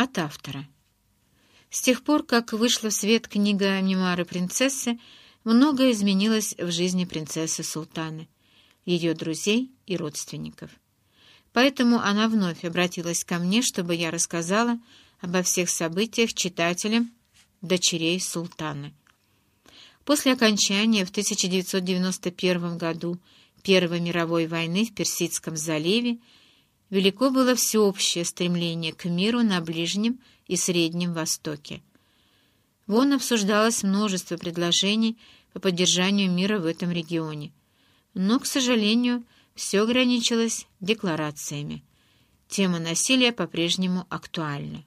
От автора. С тех пор, как вышла в свет книга «Мемуары принцессы», многое изменилось в жизни принцессы Султаны, ее друзей и родственников. Поэтому она вновь обратилась ко мне, чтобы я рассказала обо всех событиях читателям дочерей Султаны. После окончания в 1991 году Первой мировой войны в Персидском заливе велико было всеобщее стремление к миру на Ближнем и Среднем Востоке. Вон обсуждалось множество предложений по поддержанию мира в этом регионе, но, к сожалению, все ограничилось декларациями. Тема насилия по-прежнему актуальна.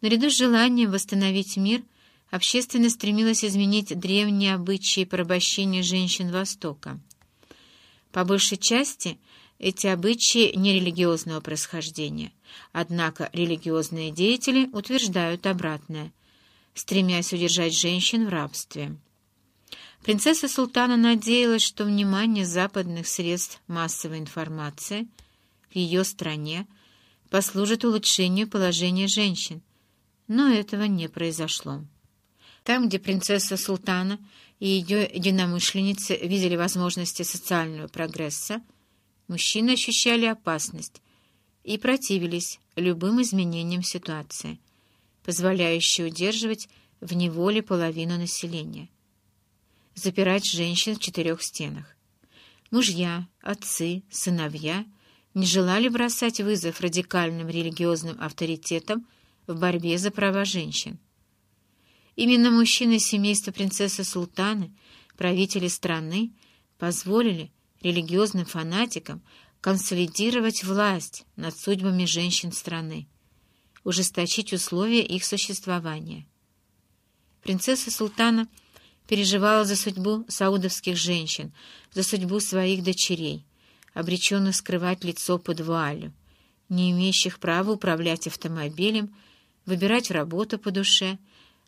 Наряду с желанием восстановить мир, общественность стремилась изменить древние обычаи порабощения женщин Востока. По большей части эти обычаи нерелигиозного происхождения, однако религиозные деятели утверждают обратное, стремясь удержать женщин в рабстве. Принцесса Султана надеялась, что внимание западных средств массовой информации в ее стране послужит улучшению положения женщин, но этого не произошло. Там, где принцесса Султана и ее единомышленницы видели возможности социального прогресса, мужчины ощущали опасность и противились любым изменениям ситуации, позволяющей удерживать в неволе половину населения запирать женщин в четырех стенах. Мужья, отцы, сыновья не желали бросать вызов радикальным религиозным авторитетам в борьбе за права женщин. Именно мужчины семейства принцессы Султаны, правители страны, позволили религиозным фанатикам консолидировать власть над судьбами женщин страны, ужесточить условия их существования. Принцесса Султана – переживала за судьбу саудовских женщин, за судьбу своих дочерей, обреченных скрывать лицо под вуалью, не имеющих права управлять автомобилем, выбирать работу по душе,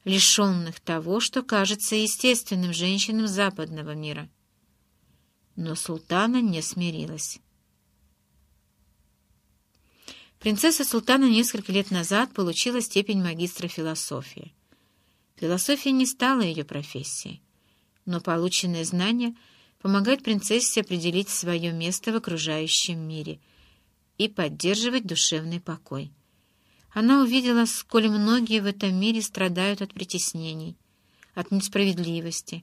лишенных того, что кажется естественным женщинам западного мира. Но султана не смирилась. Принцесса Султана несколько лет назад получила степень магистра философии. Философия не стала ее профессией, но полученные знания помогают принцессе определить свое место в окружающем мире и поддерживать душевный покой. Она увидела, сколь многие в этом мире страдают от притеснений, от несправедливости,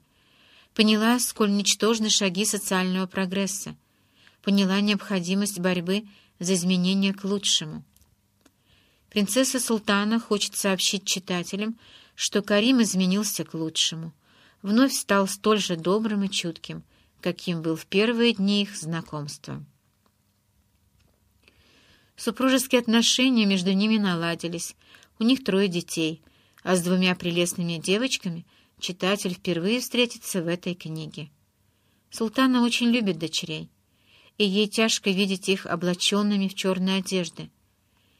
поняла, сколь ничтожны шаги социального прогресса, поняла необходимость борьбы за изменения к лучшему. Принцесса Султана хочет сообщить читателям, что Карим изменился к лучшему, вновь стал столь же добрым и чутким, каким был в первые дни их знакомства. Супружеские отношения между ними наладились, у них трое детей, а с двумя прелестными девочками читатель впервые встретится в этой книге. Султана очень любит дочерей, и ей тяжко видеть их облаченными в черные одежды,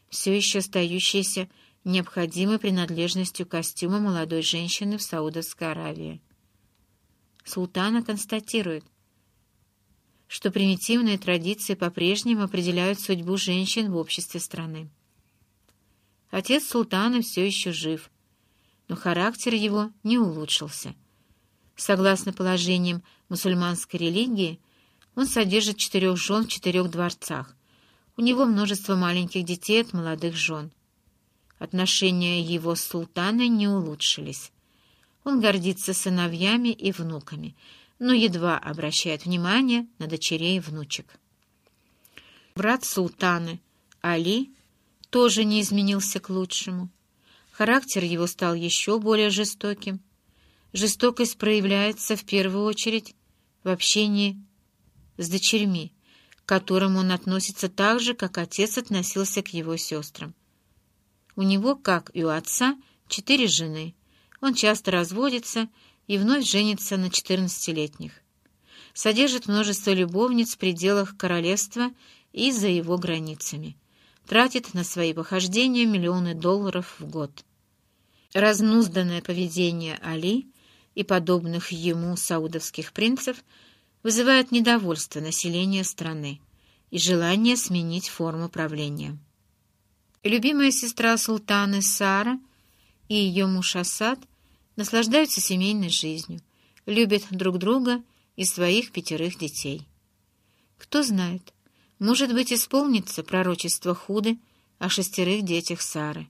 все еще остающиеся необходимой принадлежностью костюма молодой женщины в Саудовской Аравии. Султана констатирует, что примитивные традиции по-прежнему определяют судьбу женщин в обществе страны. Отец султана все еще жив, но характер его не улучшился. Согласно положениям мусульманской религии, он содержит четырех жен в четырех дворцах. У него множество маленьких детей от молодых жен. Отношения его с султаной не улучшились. Он гордится сыновьями и внуками, но едва обращает внимание на дочерей и внучек. Брат султаны, Али, тоже не изменился к лучшему. Характер его стал еще более жестоким. Жестокость проявляется в первую очередь в общении с дочерьми, к которым он относится так же, как отец относился к его сестрам. У него, как и у отца, четыре жены. Он часто разводится и вновь женится на четырнадцатилетних. Содержит множество любовниц в пределах королевства и за его границами. Тратит на свои похождения миллионы долларов в год. Разнузданное поведение Али и подобных ему саудовских принцев вызывает недовольство населения страны и желание сменить форму правления. Любимая сестра султаны Сара и ее муж Асад наслаждаются семейной жизнью, любят друг друга и своих пятерых детей. Кто знает, может быть, исполнится пророчество Худы о шестерых детях Сары.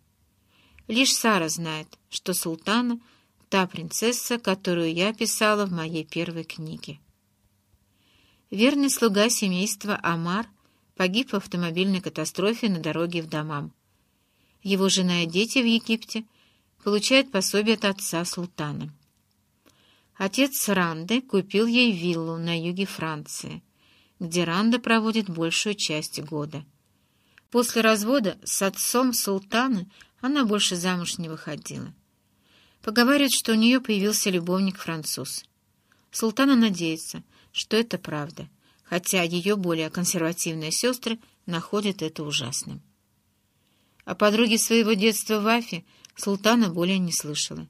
Лишь Сара знает, что султана — та принцесса, которую я писала в моей первой книге. Верный слуга семейства Амар погиб в автомобильной катастрофе на дороге в Дамам. Его жена и дети в Египте получают пособие от отца султана. Отец Ранды купил ей виллу на юге Франции, где Ранда проводит большую часть года. После развода с отцом султана она больше замуж не выходила. Поговаривают, что у нее появился любовник-француз. Султана надеется, что это правда, хотя ее более консервативные сестры находят это ужасным. О подруге своего детства Вафе Султана более не слышала.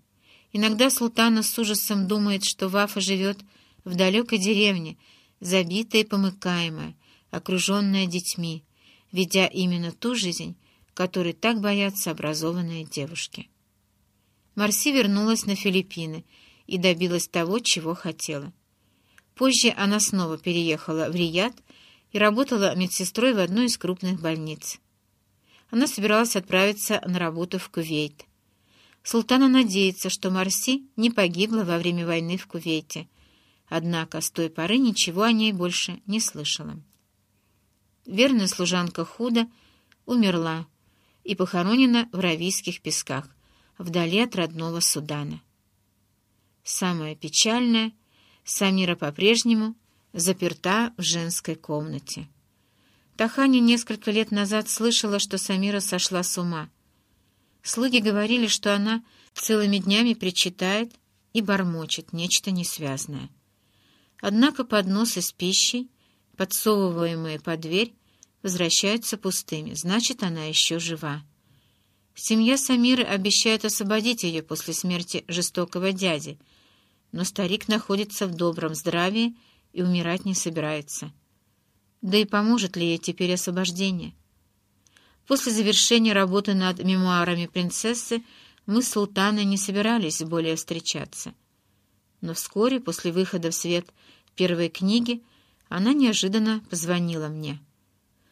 Иногда Султана с ужасом думает, что Вафа живет в далекой деревне, забитая и помыкаемая, окруженная детьми, ведя именно ту жизнь, которой так боятся образованные девушки. Марси вернулась на Филиппины и добилась того, чего хотела. Позже она снова переехала в Рияд и работала медсестрой в одной из крупных больниц. Она собиралась отправиться на работу в Кувейт. Султана надеется, что Марси не погибла во время войны в Кувейте, однако с той поры ничего о ней больше не слышала. Верная служанка Худа умерла и похоронена в Равийских песках, вдали от родного Судана. Самое печальное — Самира по-прежнему заперта в женской комнате. Тахани несколько лет назад слышала, что Самира сошла с ума — Слуги говорили, что она целыми днями причитает и бормочет нечто несвязное. Однако подносы с пищей, подсовываемые под дверь, возвращаются пустыми, значит, она еще жива. Семья Самиры обещает освободить ее после смерти жестокого дяди, но старик находится в добром здравии и умирать не собирается. Да и поможет ли ей теперь освобождение? После завершения работы над мемуарами принцессы мы с Султаной не собирались более встречаться. Но вскоре, после выхода в свет первой книги, она неожиданно позвонила мне.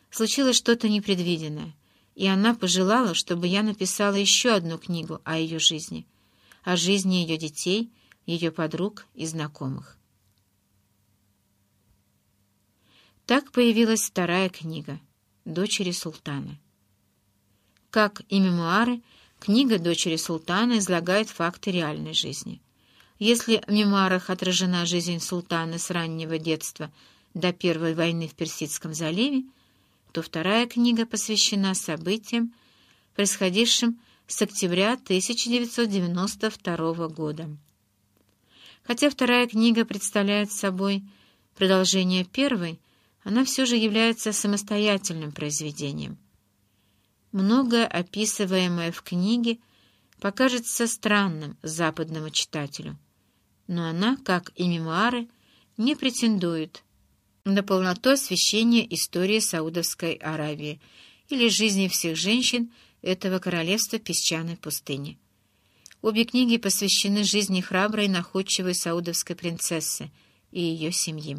Случилось что-то непредвиденное, и она пожелала, чтобы я написала еще одну книгу о ее жизни, о жизни ее детей, ее подруг и знакомых. Так появилась вторая книга «Дочери султана». Как и мемуары, книга дочери султана излагает факты реальной жизни. Если в мемуарах отражена жизнь султана с раннего детства до Первой войны в Персидском заливе, то вторая книга посвящена событиям, происходившим с октября 1992 года. Хотя вторая книга представляет собой продолжение первой, она все же является самостоятельным произведением. Многое, описываемое в книге, покажется странным западному читателю, но она, как и мемуары, не претендует на полноту освещения истории Саудовской Аравии или жизни всех женщин этого королевства песчаной пустыни. Обе книги посвящены жизни храброй находчивой саудовской принцессы и ее семьи.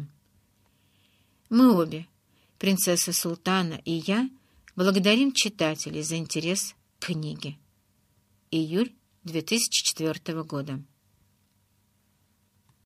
Мы обе, принцесса Султана и я, — Благодарим читателей за интерес к книге. Июль 2004 года.